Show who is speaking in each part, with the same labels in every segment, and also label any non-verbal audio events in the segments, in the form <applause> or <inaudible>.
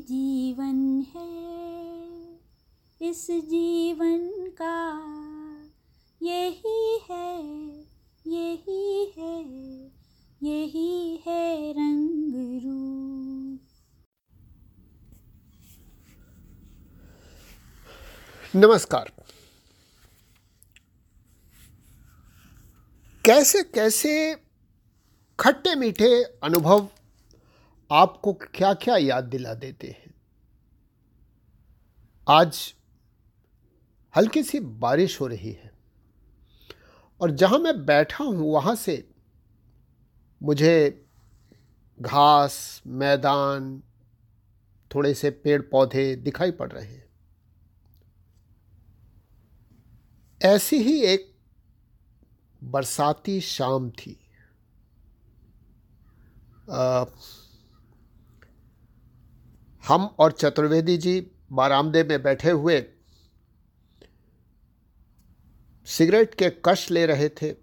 Speaker 1: जीवन है। इस जीवन का यही है यही है यही है रंग
Speaker 2: नमस्कार। कैसे कैसे खट्टे मीठे अनुभव आपको क्या क्या याद दिला देते हैं? आज हल्की सी बारिश हो रही है। और जहाँ मैं बैठा हूँ वहाँ से मुझे घास मैदान थोड़े से पेड़ पौधे दिखाई पड़ रहे हैं। ऐसी ही एक बरसाती शाम थी। आ, हम और चतुर्वेदी जी बारामदे में बैठे हुए सिगरेट के कश ले रहे थे।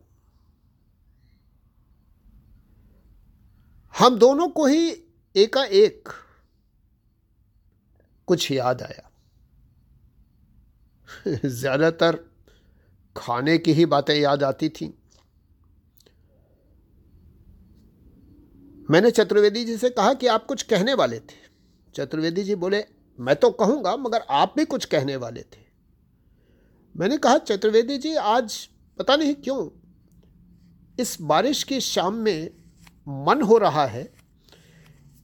Speaker 2: हम दोनों को ही एकाएक कुछ याद आया। <laughs> ज़्यादातर खाने की ही बातें याद आती थी। मैंने चतुर्वेदी जी से कहा कि आप कुछ कहने वाले थे। चतुर्वेदी जी बोले, मैं तो कहूँगा, मगर आप भी कुछ कहने वाले थे। मैंने कहा, चतुर्वेदी जी, आज पता नहीं क्यों इस बारिश की शाम में मन हो रहा है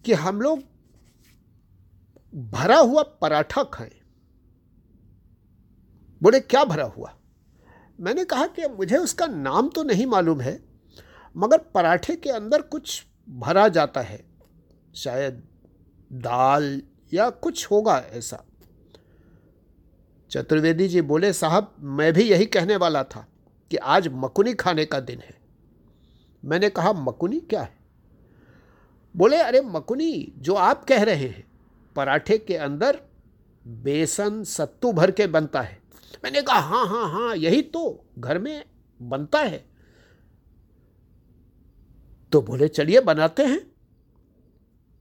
Speaker 2: कि हम लोग भरा हुआ पराठा खाएँ बोले, क्या भरा हुआ? मैंने कहा कि मुझे उसका नाम तो नहीं मालूम है, मगर पराठे के अंदर कुछ भरा जाता है, शायद दाल या कुछ होगा ऐसा। चतुर्वेदी जी बोले, साहब, मैं भी यही कहने वाला था कि आज मकुनी खाने का दिन है। मैंने कहा, मकुनी क्या है? बोले, अरे मकुनी, जो आप कह रहे हैं, पराठे के अंदर बेसन सत्तू भर के बनता है। मैंने कहा हाँ हाँ हाँ यही तो घर में बनता है। तो बोले, चलिए, बनाते हैं।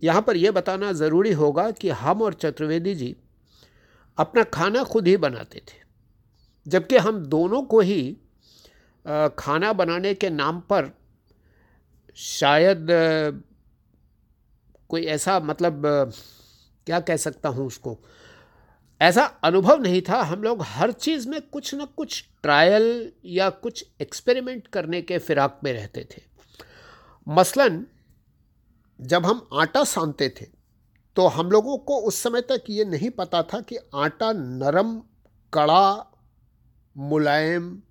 Speaker 2: यहाँ पर यह बताना ज़रूरी होगा कि हम और चतुर्वेदी जी अपना खाना खुद ही बनाते थे, जबकि हम दोनों को ही खाना बनाने के नाम पर शायद कोई ऐसा मतलब क्या कह सकता हूँ उसको, ऐसा अनुभव नहीं था। हम लोग हर चीज़ में कुछ ना कुछ ट्रायल या कुछ एक्सपेरिमेंट करने के फिराक में रहते थे। मसलन जब हम आटा सानते थे तो हम लोगों को उस समय तक ये नहीं पता था कि आटा नरम, कड़ा, मुलायम,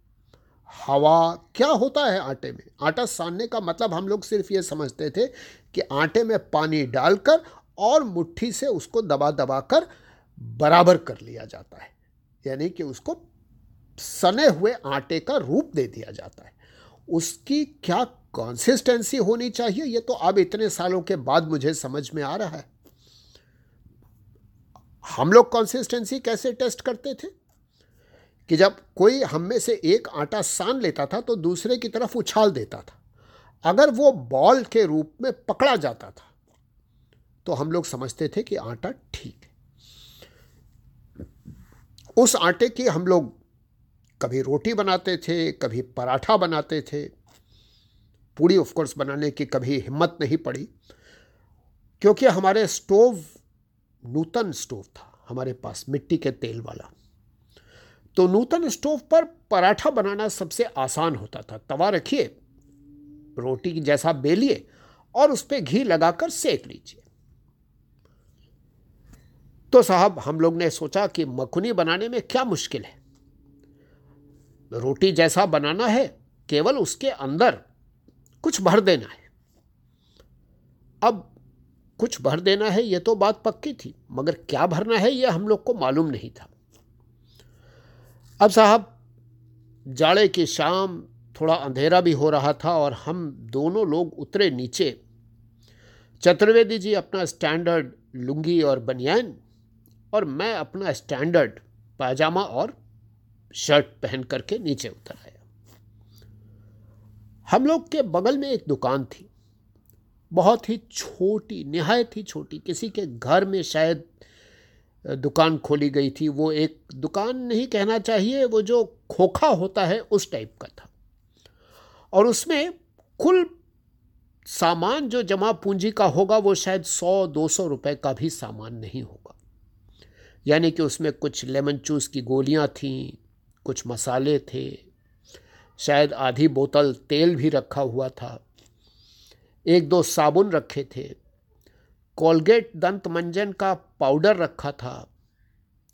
Speaker 2: हवा क्या होता है आटे में। आटा सानने का मतलब हम लोग सिर्फ़ ये समझते थे कि आटे में पानी डालकर और मुट्ठी से उसको दबा दबा कर बराबर कर लिया जाता है। यानी कि उसको सने हुए आटे का रूप दे दिया जाता है। उसकी क्या कंसिस्टेंसी होनी चाहिए? ये तो अब इतने सालों के बाद मुझे समझ में आ रहा है। हम लोग कंसिस्टेंसी कैसे टेस्ट करते थे? कि जब कोई हम में से एक आटा सान लेता था तो दूसरे की तरफ़ उछाल देता था। अगर वो बॉल के रूप में पकड़ा जाता था तो हम लोग समझते थे कि आटा ठीक है। उस आटे की हम लोग कभी रोटी बनाते थे, कभी पराठा बनाते थे। पूड़ी ऑफकोर्स बनाने की कभी हिम्मत नहीं पड़ी, क्योंकि हमारे स्टोव नूतन स्टोव था, हमारे पास मिट्टी के तेल वाला। तो नूतन स्टोव पर पराठा बनाना सबसे आसान होता था। तवा रखिए, रोटी जैसा बेलिए और उस पर घी लगाकर सेक लीजिए। तो साहब, हम लोग ने सोचा कि मखनी बनाने में क्या मुश्किल है? रोटी जैसा बनाना है, केवल उसके अंदर कुछ भर देना है। अब कुछ भर देना है यह तो बात पक्की थी, मगर क्या भरना है यह हम लोग को मालूम नहीं था। अब साहब, जाड़े की शाम, थोड़ा अंधेरा भी हो रहा था और हम दोनों लोग उतरे नीचे। चतुर्वेदी जी अपना स्टैंडर्ड लुंगी और बनियान और मैं अपना स्टैंडर्ड पायजामा और शर्ट पहन करके नीचे उतर आया। हम लोग के बगल में एक दुकान थी। बहुत ही छोटी, नहायत ही छोटी, किसी के घर में शायद दुकान खोली गई थी। वो एक दुकान नहीं कहना चाहिए, वो जो खोखा होता है उस टाइप का था। और उसमें कुल सामान जो जमा पूंजी का होगा, वो शायद सौ, दो सौ रुपये का भी सामान नहीं होगा। यानी कि उसमें कुछ लेमन जूस की गोलियाँ थीं कुछ मसाले थे। शायद आधी बोतल तेल भी रखा हुआ था। एक दो साबुन रखे थे। कोलगेट दंत मंजन का पाउडर रखा था।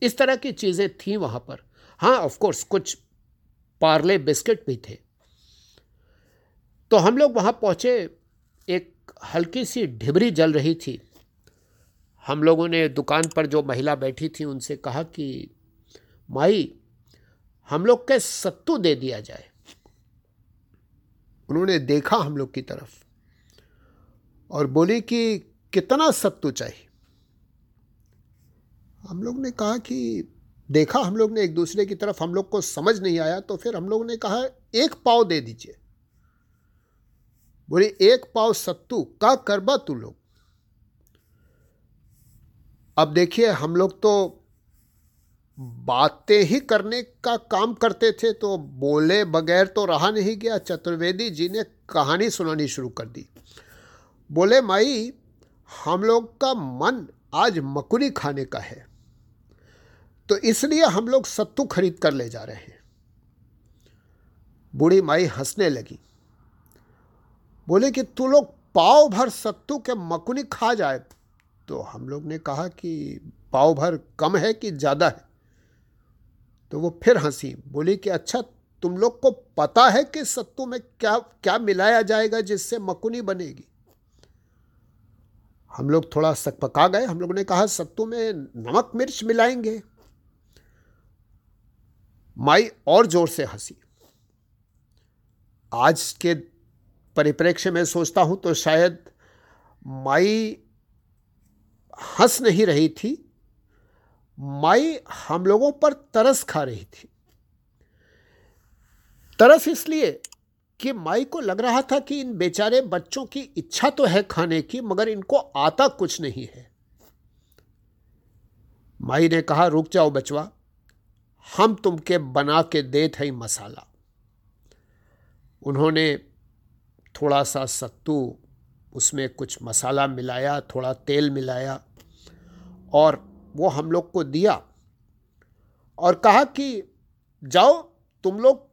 Speaker 2: इस तरह की चीज़ें थी वहाँ पर। हाँ ऑफ़ कोर्स कुछ पार्ले बिस्किट भी थे। तो हम लोग वहाँ पहुँचे। एक हल्की सी ढिबरी जल रही थी। हम लोगों ने दुकान पर जो महिला बैठी थी, उनसे कहा कि, माई हम लोग के सत्तू दे दिया जाए। उन्होंने देखा हम लोग की तरफ़ और बोली कि कितना सत्तू चाहिए। हम लोग ने कहा कि देखा हम लोग ने एक दूसरे की तरफ़ हम लोग को समझ नहीं आया तो फिर हम लोग ने कहा, एक पाव दे दीजिए। बोले, एक पाव सत्तू का करबा तू लोग। अब देखिए, हम लोग तो बातें ही करने का काम करते थे तो बोले बगैर तो रहा नहीं गया। चतुर्वेदी जी ने कहानी सुनानी शुरू कर दी। बोले, माई, हम लोग का मन आज मकुरी खाने का है तो इसलिए हम लोग सत्तू खरीद कर ले जा रहे हैं। बूढ़ी माई हंसने लगी। बोले कि, तू लोग पाव भर सत्तू के मकुनी खा जाए। तो हम लोग ने कहा कि, पाव भर कम है कि ज़्यादा है? तो वो फिर हँसी, बोली कि अच्छा तुम लोग को पता है कि सत्तू में क्या क्या मिलाया जाएगा जिससे मकुनी बनेगी। हम लोग थोड़ा सकपका गए। हम लोगों ने कहा, सत्तू में नमक मिर्च मिलाएँगे। माई और ज़ोर से हँसी। आज के परिप्रेक्ष्य में सोचता हूँ तो शायद माई हंस नहीं रही थी। माई हम लोगों पर तरस खा रही थी। तरस इसलिए कि माई को लग रहा था कि इन बेचारे बच्चों की इच्छा तो है खाने की, मगर इनको आता कुछ नहीं है। माई ने कहा, रुक जाओ बचवा, हम तुमके बना के दे थे मसाला। उन्होंने थोड़ा सा सत्तू, उसमें कुछ मसाला मिलाया, थोड़ा तेल मिलाया और वो हम लोग को दिया और कहा कि, जाओ, तुम लोग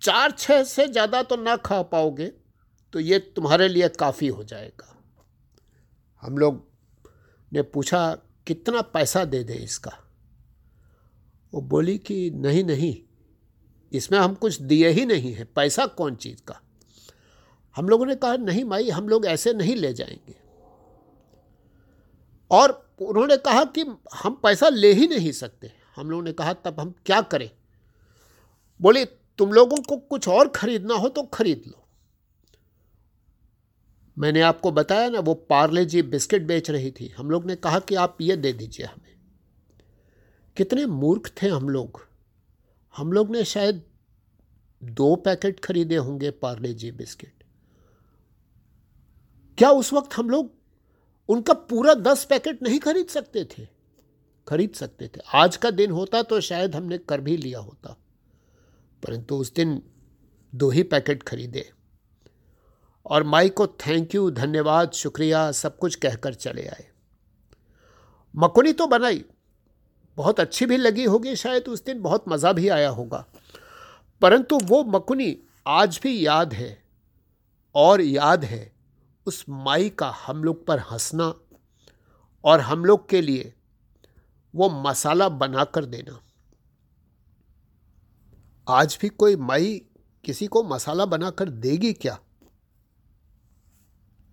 Speaker 2: चार छः से ज़्यादा तो ना खा पाओगे तो ये तुम्हारे लिए काफ़ी हो जाएगा। हम लोग ने पूछा, कितना पैसा दे दे इसका? वो बोली कि, नहीं नहीं, इसमें हम कुछ दिए ही नहीं है, पैसा कौन चीज़ का? हम लोगों ने कहा, नहीं माई, हम लोग ऐसे नहीं ले जाएँगे। और उन्होंने कहा कि हम पैसा ले ही नहीं सकते। हम लोगों ने कहा, तब हम क्या करें? बोले, तुम लोगों को कुछ और खरीदना हो तो खरीद लो। मैंने आपको बताया ना, वो पार्ले जी बिस्किट बेच रही थी। हम लोग ने कहा कि आप ये दे दीजिए हमें। कितने मूर्ख थे हम लोग। हम लोग ने शायद दो पैकेट खरीदे होंगे पार्ले जी बिस्किट। क्या उस वक्त हम लोग उनका पूरा दस पैकेट नहीं खरीद सकते थे। खरीद सकते थे। आज का दिन होता तो शायद हमने कर भी लिया होता। परंतु उस दिन दो ही पैकेट खरीदे। और माई को थैंक यू धन्यवाद, शुक्रिया, सब कुछ कहकर चले आए। मकुनी तो बनाई। बहुत अच्छी भी लगी होगी, शायद उस दिन बहुत मज़ा भी आया होगा। परंतु वो मकुनी आज भी याद है। और याद है उस माई का हम लोग पर हंसना और हम लोग के लिए वो मसाला बना कर देना। आज भी कोई माई किसी को मसाला बना कर देगी क्या?